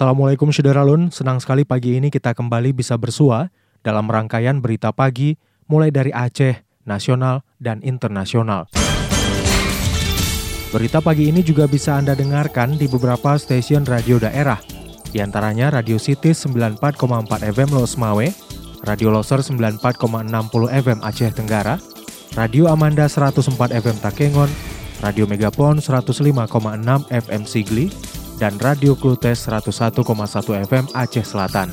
Assalamualaikum Syederalun, senang sekali pagi ini kita kembali bisa bersua dalam rangkaian berita pagi mulai dari Aceh, nasional, dan internasional. Berita pagi ini juga bisa Anda dengarkan di beberapa stasiun radio daerah, di antaranya Radio City 94,4 FM Los Mawe, Radio Loser 94,60 FM Aceh Tenggara, Radio Amanda 104 FM Takengon, Radio Megapon 105,6 FM Sigli, dan Radio Klutes 101,1 FM Aceh Selatan.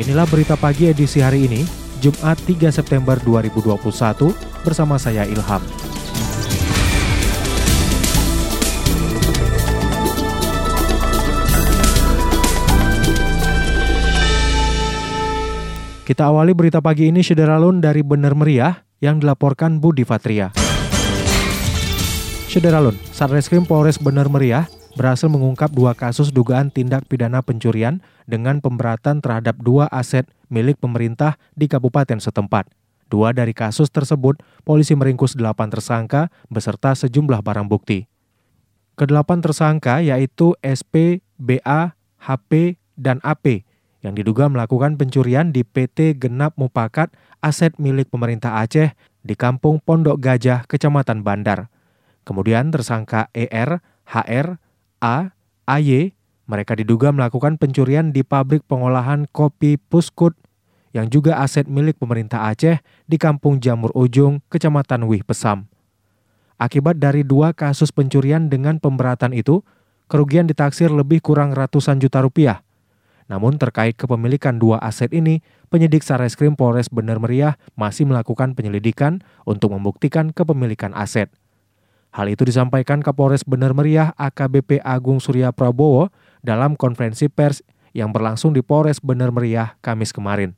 Inilah berita pagi edisi hari ini, Jumat 3 September 2021 bersama saya Ilham. Kita awali berita pagi ini Syederalun dari Bener Meriah yang dilaporkan Budi Fatria. Syederalun, Satreskrim Polres Bener Meriah berhasil mengungkap dua kasus dugaan tindak pidana pencurian dengan pemberatan terhadap dua aset milik pemerintah di kabupaten setempat. Dua dari kasus tersebut, polisi meringkus delapan tersangka beserta sejumlah barang bukti. Kedelapan tersangka yaitu SP, BA, HP, dan AP yang diduga melakukan pencurian di PT Genap Mupakat aset milik pemerintah Aceh di Kampung Pondok Gajah, Kecamatan Bandar. Kemudian tersangka ER, HR, A, AY, mereka diduga melakukan pencurian di pabrik pengolahan kopi Puskut yang juga aset milik pemerintah Aceh di Kampung Jamur Ujung, Kecamatan Wih Pesam. Akibat dari dua kasus pencurian dengan pemberatan itu, kerugian ditaksir lebih kurang ratusan juta rupiah. Namun terkait kepemilikan dua aset ini, penyidik Sareskrim Polres Bener Meriah masih melakukan penyelidikan untuk membuktikan kepemilikan aset. Hal itu disampaikan Kapolres Bener Meriah AKBP Agung Surya Prabowo dalam konferensi pers yang berlangsung di Polres Bener Meriah Kamis kemarin.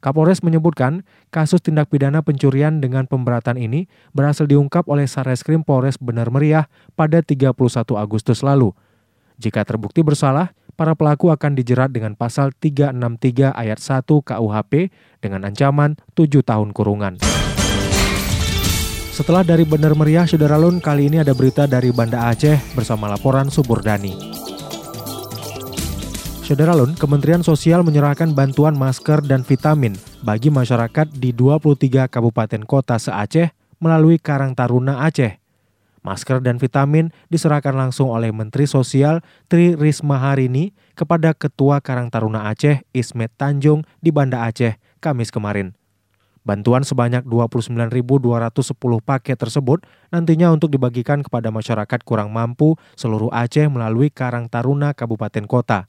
Kapolres menyebutkan kasus tindak pidana pencurian dengan pemberatan ini berhasil diungkap oleh Sareskrim Polres Bener Meriah pada 31 Agustus lalu. Jika terbukti bersalah, para pelaku akan dijerat dengan pasal 363 ayat 1 KUHP dengan ancaman 7 tahun kurungan. Setelah dari Bener Meriah, Saudara kali ini ada berita dari Banda Aceh bersama laporan Suburdani. Saudara Kementerian Sosial menyerahkan bantuan masker dan vitamin bagi masyarakat di 23 kabupaten kota se-Aceh melalui Karang Taruna Aceh. Masker dan vitamin diserahkan langsung oleh Menteri Sosial Tri Risma Harini kepada Ketua Karang Taruna Aceh Ismet Tanjung di Banda Aceh Kamis kemarin. Bantuan sebanyak 29.210 paket tersebut nantinya untuk dibagikan kepada masyarakat kurang mampu seluruh Aceh melalui Karang Taruna Kabupaten Kota.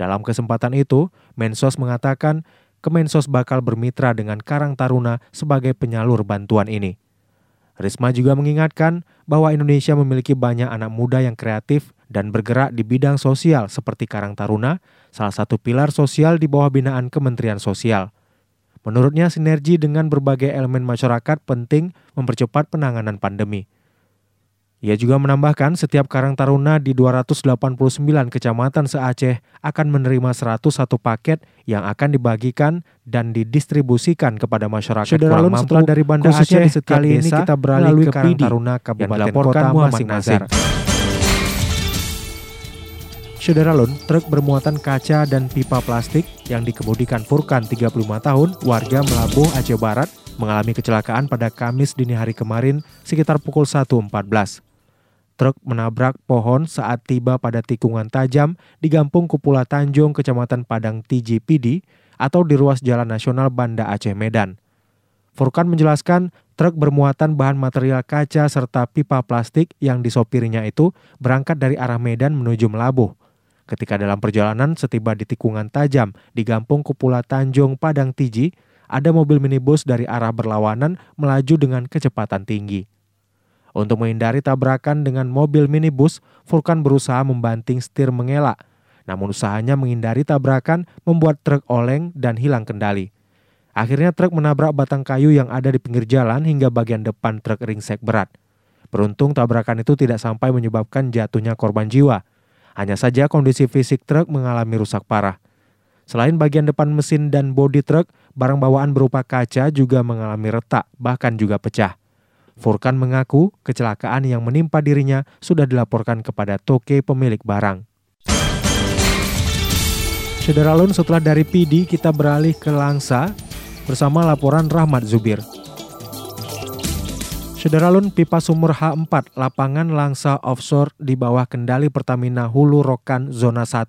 Dalam kesempatan itu, Mensos mengatakan Kemensos bakal bermitra dengan Karang Taruna sebagai penyalur bantuan ini. Risma juga mengingatkan bahwa Indonesia memiliki banyak anak muda yang kreatif dan bergerak di bidang sosial seperti Karang Taruna, salah satu pilar sosial di bawah binaan Kementerian Sosial. Menurutnya sinergi dengan berbagai elemen masyarakat penting mempercepat penanganan pandemi. Ia juga menambahkan setiap Karang Taruna di 289 kecamatan se-Aceh akan menerima 101 paket yang akan dibagikan dan didistribusikan kepada masyarakat Saudara kurang mampu setelah dari Banda Aceh, di setiap kali ini kita beralih ke Karang Taruna Kabupaten Kota masing-masing. Nazar. Syederalun, truk bermuatan kaca dan pipa plastik yang dikemudikan Furkan 35 tahun, warga Melabuh Aceh Barat, mengalami kecelakaan pada Kamis dini hari kemarin sekitar pukul 1.14. Truk menabrak pohon saat tiba pada tikungan tajam di Gampung Kupula Tanjung, Kecamatan Padang Tiji Pidi, atau di ruas Jalan Nasional Banda Aceh Medan. Furkan menjelaskan truk bermuatan bahan material kaca serta pipa plastik yang disopirnya itu berangkat dari arah Medan menuju Melabuh. Ketika dalam perjalanan setiba di tikungan tajam di Gampung Kupula Tanjung Padang Tiji, ada mobil minibus dari arah berlawanan melaju dengan kecepatan tinggi. Untuk menghindari tabrakan dengan mobil minibus, Furkan berusaha membanting setir mengelak. Namun usahanya menghindari tabrakan membuat truk oleng dan hilang kendali. Akhirnya truk menabrak batang kayu yang ada di pinggir jalan hingga bagian depan truk ringsek berat. Beruntung tabrakan itu tidak sampai menyebabkan jatuhnya korban jiwa. Hanya saja kondisi fisik truk mengalami rusak parah. Selain bagian depan mesin dan bodi truk, barang bawaan berupa kaca juga mengalami retak, bahkan juga pecah. Furkan mengaku kecelakaan yang menimpa dirinya sudah dilaporkan kepada toke pemilik barang. Sederalun setelah dari PD kita beralih ke Langsa bersama laporan Rahmat Zubir. Sederalun pipa sumur H4 lapangan Langsa offshore di bawah kendali Pertamina Hulu Rokan Zona 1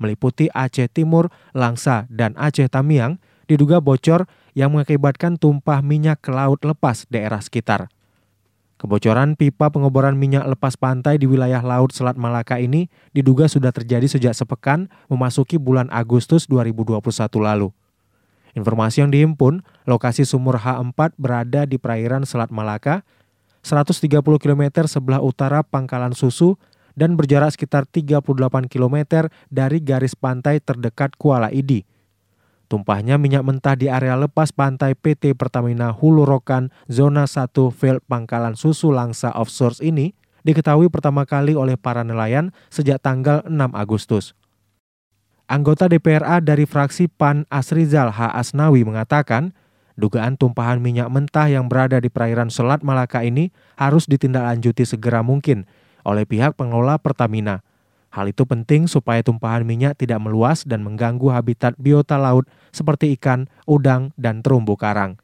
meliputi Aceh Timur, Langsa, dan Aceh Tamiang diduga bocor yang mengakibatkan tumpah minyak ke laut lepas daerah sekitar. Kebocoran pipa pengeboran minyak lepas pantai di wilayah Laut Selat Malaka ini diduga sudah terjadi sejak sepekan memasuki bulan Agustus 2021 lalu. Informasi yang dihimpun, lokasi sumur H4 berada di perairan Selat Malaka, 130 km sebelah utara Pangkalan Susu, dan berjarak sekitar 38 km dari garis pantai terdekat Kuala Idi. Tumpahnya minyak mentah di area lepas pantai PT Pertamina Hulu Rokan Zona 1 Field Pangkalan Susu Langsa Offshore ini diketahui pertama kali oleh para nelayan sejak tanggal 6 Agustus. Anggota DPRA dari fraksi PAN Asrizal H. Asnawi mengatakan, dugaan tumpahan minyak mentah yang berada di perairan Selat Malaka ini harus ditindaklanjuti segera mungkin oleh pihak pengelola Pertamina. Hal itu penting supaya tumpahan minyak tidak meluas dan mengganggu habitat biota laut seperti ikan, udang, dan terumbu karang.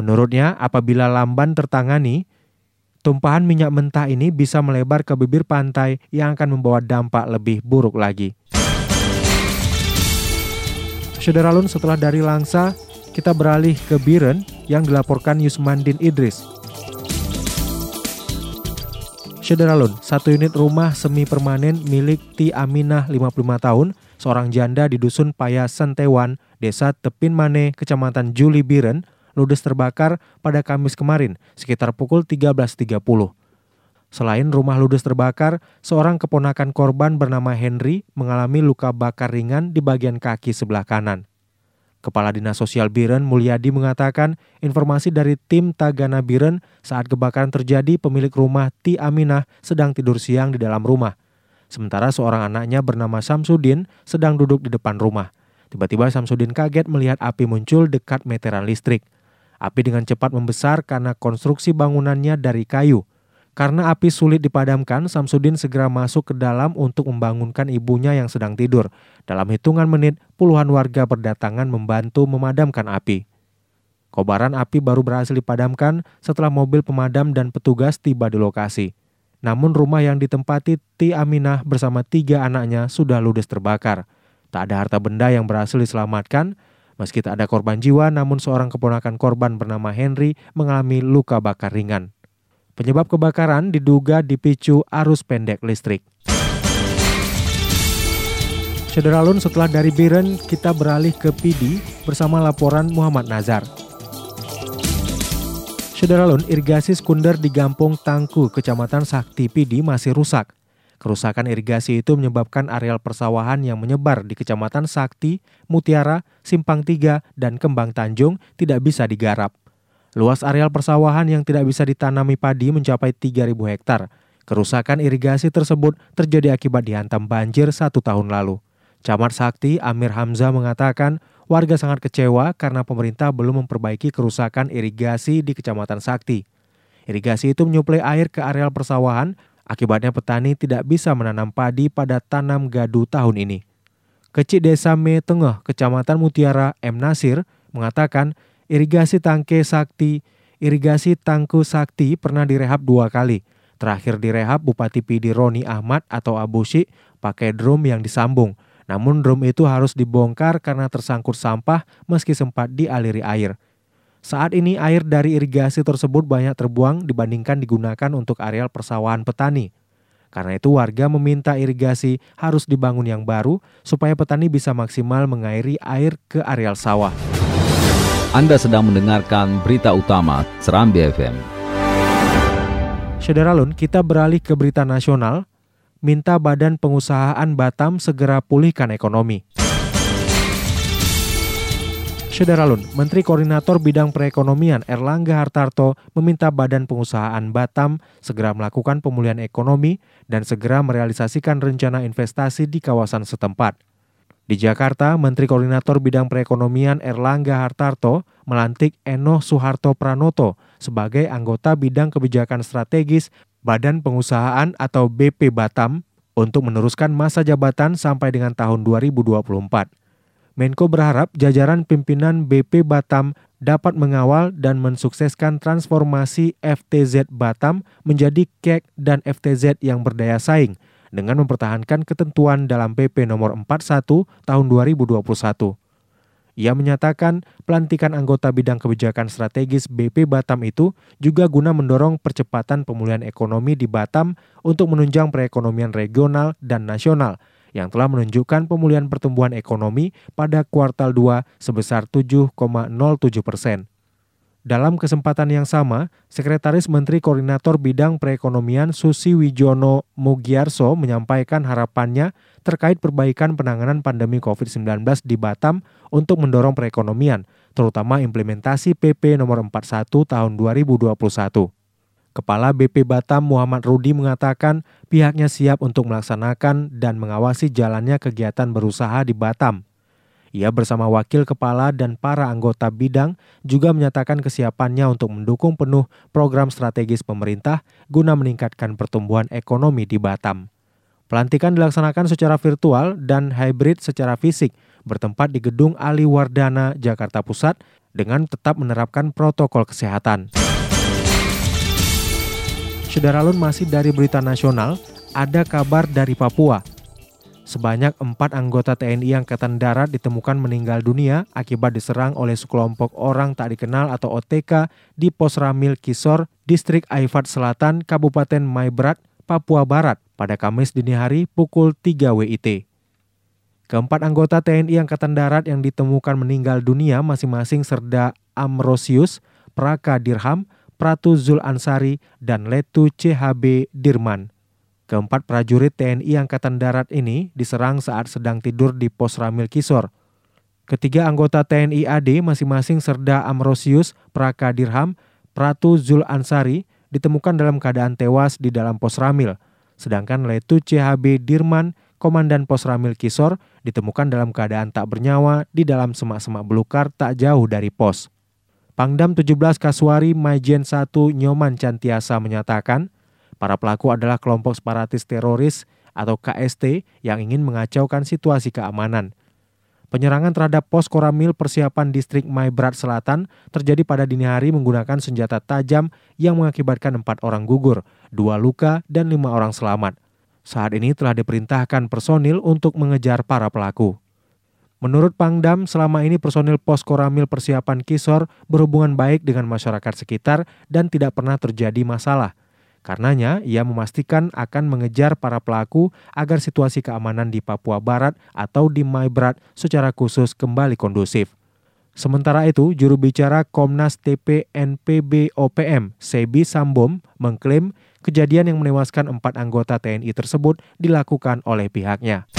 Menurutnya, apabila lamban tertangani, tumpahan minyak mentah ini bisa melebar ke bibir pantai yang akan membawa dampak lebih buruk lagi. Sederalun setelah dari Langsa, kita beralih ke Biren yang dilaporkan Yusmandin Idris. Sederalun, satu unit rumah semi permanen milik Ti Aminah 55 tahun, seorang janda di Dusun Paya Sentewan, Desa Tepin Mane, Kecamatan Juli Biren, ludes terbakar pada Kamis kemarin sekitar pukul 13.30. Selain rumah ludes terbakar, seorang keponakan korban bernama Henry mengalami luka bakar ringan di bagian kaki sebelah kanan. Kepala Dinas Sosial Biren Mulyadi mengatakan informasi dari tim Tagana Biren saat kebakaran terjadi pemilik rumah Ti Aminah sedang tidur siang di dalam rumah. Sementara seorang anaknya bernama Samsudin sedang duduk di depan rumah. Tiba-tiba Samsudin kaget melihat api muncul dekat meteran listrik. Api dengan cepat membesar karena konstruksi bangunannya dari kayu. Karena api sulit dipadamkan, Samsudin segera masuk ke dalam untuk membangunkan ibunya yang sedang tidur. Dalam hitungan menit, puluhan warga berdatangan membantu memadamkan api. Kobaran api baru berhasil dipadamkan setelah mobil pemadam dan petugas tiba di lokasi. Namun rumah yang ditempati Ti Aminah bersama tiga anaknya sudah ludes terbakar. Tak ada harta benda yang berhasil diselamatkan. Meski tak ada korban jiwa, namun seorang keponakan korban bernama Henry mengalami luka bakar ringan. Penyebab kebakaran diduga dipicu arus pendek listrik. Sederalun setelah dari Biren, kita beralih ke PD bersama laporan Muhammad Nazar. Sederalun, irigasi sekunder di Gampung Tangku, Kecamatan Sakti PD masih rusak. Kerusakan irigasi itu menyebabkan areal persawahan yang menyebar di Kecamatan Sakti, Mutiara, Simpang Tiga, dan Kembang Tanjung tidak bisa digarap. Luas areal persawahan yang tidak bisa ditanami padi mencapai 3.000 hektar. Kerusakan irigasi tersebut terjadi akibat dihantam banjir satu tahun lalu. Camat Sakti Amir Hamzah mengatakan warga sangat kecewa karena pemerintah belum memperbaiki kerusakan irigasi di Kecamatan Sakti. Irigasi itu menyuplai air ke areal persawahan, akibatnya petani tidak bisa menanam padi pada tanam gadu tahun ini. Kecik Desa Me Tengah, Kecamatan Mutiara, M. Nasir, mengatakan irigasi tangke sakti, irigasi tangku sakti pernah direhab dua kali. Terakhir direhab Bupati Pidi Roni Ahmad atau Abu Syik pakai drum yang disambung. Namun drum itu harus dibongkar karena tersangkut sampah meski sempat dialiri air. Saat ini air dari irigasi tersebut banyak terbuang dibandingkan digunakan untuk areal persawahan petani. Karena itu warga meminta irigasi harus dibangun yang baru supaya petani bisa maksimal mengairi air ke areal sawah. Anda sedang mendengarkan berita utama Serambi FM. Syederalun, kita beralih ke berita nasional, minta Badan Pengusahaan Batam segera pulihkan ekonomi. Syederalun, Menteri Koordinator Bidang Perekonomian Erlangga Hartarto meminta Badan Pengusahaan Batam segera melakukan pemulihan ekonomi dan segera merealisasikan rencana investasi di kawasan setempat. Di Jakarta, Menteri Koordinator Bidang Perekonomian Erlangga Hartarto melantik Eno Suharto Pranoto sebagai anggota Bidang Kebijakan Strategis Badan Pengusahaan atau BP Batam untuk meneruskan masa jabatan sampai dengan tahun 2024. Menko berharap jajaran pimpinan BP Batam dapat mengawal dan mensukseskan transformasi FTZ Batam menjadi KEK dan FTZ yang berdaya saing dengan mempertahankan ketentuan dalam PP nomor 41 tahun 2021. Ia menyatakan pelantikan anggota bidang kebijakan strategis BP Batam itu juga guna mendorong percepatan pemulihan ekonomi di Batam untuk menunjang perekonomian regional dan nasional – yang telah menunjukkan pemulihan pertumbuhan ekonomi pada kuartal 2 sebesar 7,07 persen. Dalam kesempatan yang sama, Sekretaris Menteri Koordinator Bidang Perekonomian Susi Wijono Mugiarso menyampaikan harapannya terkait perbaikan penanganan pandemi COVID-19 di Batam untuk mendorong perekonomian, terutama implementasi PP nomor 41 tahun 2021. Kepala BP Batam Muhammad Rudi mengatakan pihaknya siap untuk melaksanakan dan mengawasi jalannya kegiatan berusaha di Batam. Ia bersama wakil kepala dan para anggota bidang juga menyatakan kesiapannya untuk mendukung penuh program strategis pemerintah guna meningkatkan pertumbuhan ekonomi di Batam. Pelantikan dilaksanakan secara virtual dan hybrid secara fisik bertempat di Gedung Ali Wardana, Jakarta Pusat dengan tetap menerapkan protokol kesehatan. Syederalun masih dari berita nasional, ada kabar dari Papua. Sebanyak empat anggota TNI Angkatan Darat ditemukan meninggal dunia akibat diserang oleh sekelompok orang tak dikenal atau OTK di Pos Ramil Kisor, Distrik Aifat Selatan, Kabupaten Maibrat, Papua Barat pada Kamis dini hari pukul 3 WIT. Keempat anggota TNI Angkatan Darat yang ditemukan meninggal dunia masing-masing Serda Amrosius, Praka Dirham, Pratu Zul Ansari, dan Letu CHB Dirman. Keempat prajurit TNI Angkatan Darat ini diserang saat sedang tidur di pos Ramil Kisor. Ketiga anggota TNI AD masing-masing Serda Amrosius, Praka Dirham, Pratu Zul Ansari ditemukan dalam keadaan tewas di dalam pos Ramil. Sedangkan Letu CHB Dirman, Komandan Pos Ramil Kisor, ditemukan dalam keadaan tak bernyawa di dalam semak-semak belukar tak jauh dari pos. Pangdam 17 Kaswari Majen 1 Nyoman Cantiasa menyatakan, para pelaku adalah kelompok separatis teroris atau KST yang ingin mengacaukan situasi keamanan. Penyerangan terhadap pos Koramil persiapan distrik Maibrat Selatan terjadi pada dini hari menggunakan senjata tajam yang mengakibatkan empat orang gugur, dua luka, dan lima orang selamat. Saat ini telah diperintahkan personil untuk mengejar para pelaku. Menurut Pangdam, selama ini personil pos Koramil persiapan Kisor berhubungan baik dengan masyarakat sekitar dan tidak pernah terjadi masalah. Karenanya, ia memastikan akan mengejar para pelaku agar situasi keamanan di Papua Barat atau di Maibrat secara khusus kembali kondusif. Sementara itu, juru bicara Komnas TPNPB OPM, Sebi Sambom, mengklaim kejadian yang menewaskan empat anggota TNI tersebut dilakukan oleh pihaknya.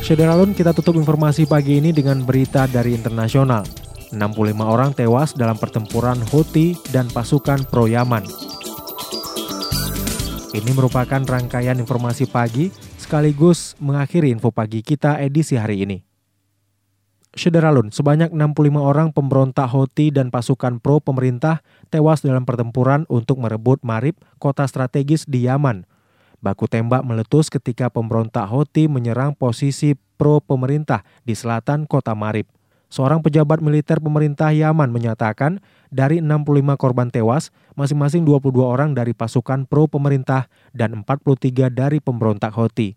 Syederalun kita tutup informasi pagi ini dengan berita dari internasional. 65 orang tewas dalam pertempuran Houthi dan pasukan pro Yaman. Ini merupakan rangkaian informasi pagi sekaligus mengakhiri info pagi kita edisi hari ini. Syederalun, sebanyak 65 orang pemberontak Houthi dan pasukan pro pemerintah tewas dalam pertempuran untuk merebut Marib, kota strategis di Yaman, Baku tembak meletus ketika pemberontak Houthi menyerang posisi pro pemerintah di selatan kota Marib. Seorang pejabat militer pemerintah Yaman menyatakan dari 65 korban tewas, masing-masing 22 orang dari pasukan pro pemerintah dan 43 dari pemberontak Houthi.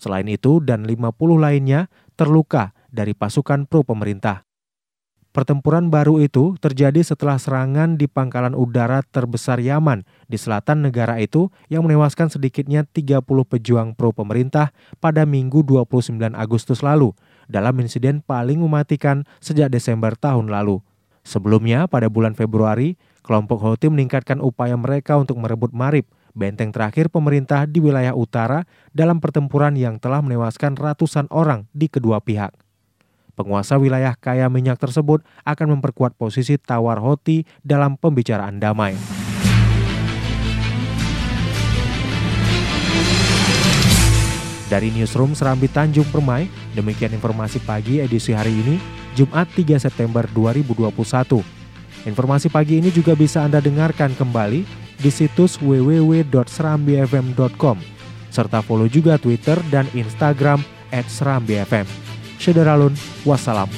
Selain itu dan 50 lainnya terluka dari pasukan pro pemerintah. Pertempuran baru itu terjadi setelah serangan di pangkalan udara terbesar Yaman di selatan negara itu yang menewaskan sedikitnya 30 pejuang pro pemerintah pada Minggu 29 Agustus lalu dalam insiden paling mematikan sejak Desember tahun lalu. Sebelumnya, pada bulan Februari, kelompok Houthi meningkatkan upaya mereka untuk merebut Marib, benteng terakhir pemerintah di wilayah utara dalam pertempuran yang telah menewaskan ratusan orang di kedua pihak. Penguasa wilayah kaya minyak tersebut akan memperkuat posisi tawar Houthi dalam pembicaraan damai. Dari Newsroom Serambi Tanjung Permai, demikian informasi pagi edisi hari ini. Jumat 3 September 2021. Informasi pagi ini juga bisa Anda dengarkan kembali di situs www.serambifm.com serta follow juga Twitter dan Instagram @serambifm. Syederalun, wassalam.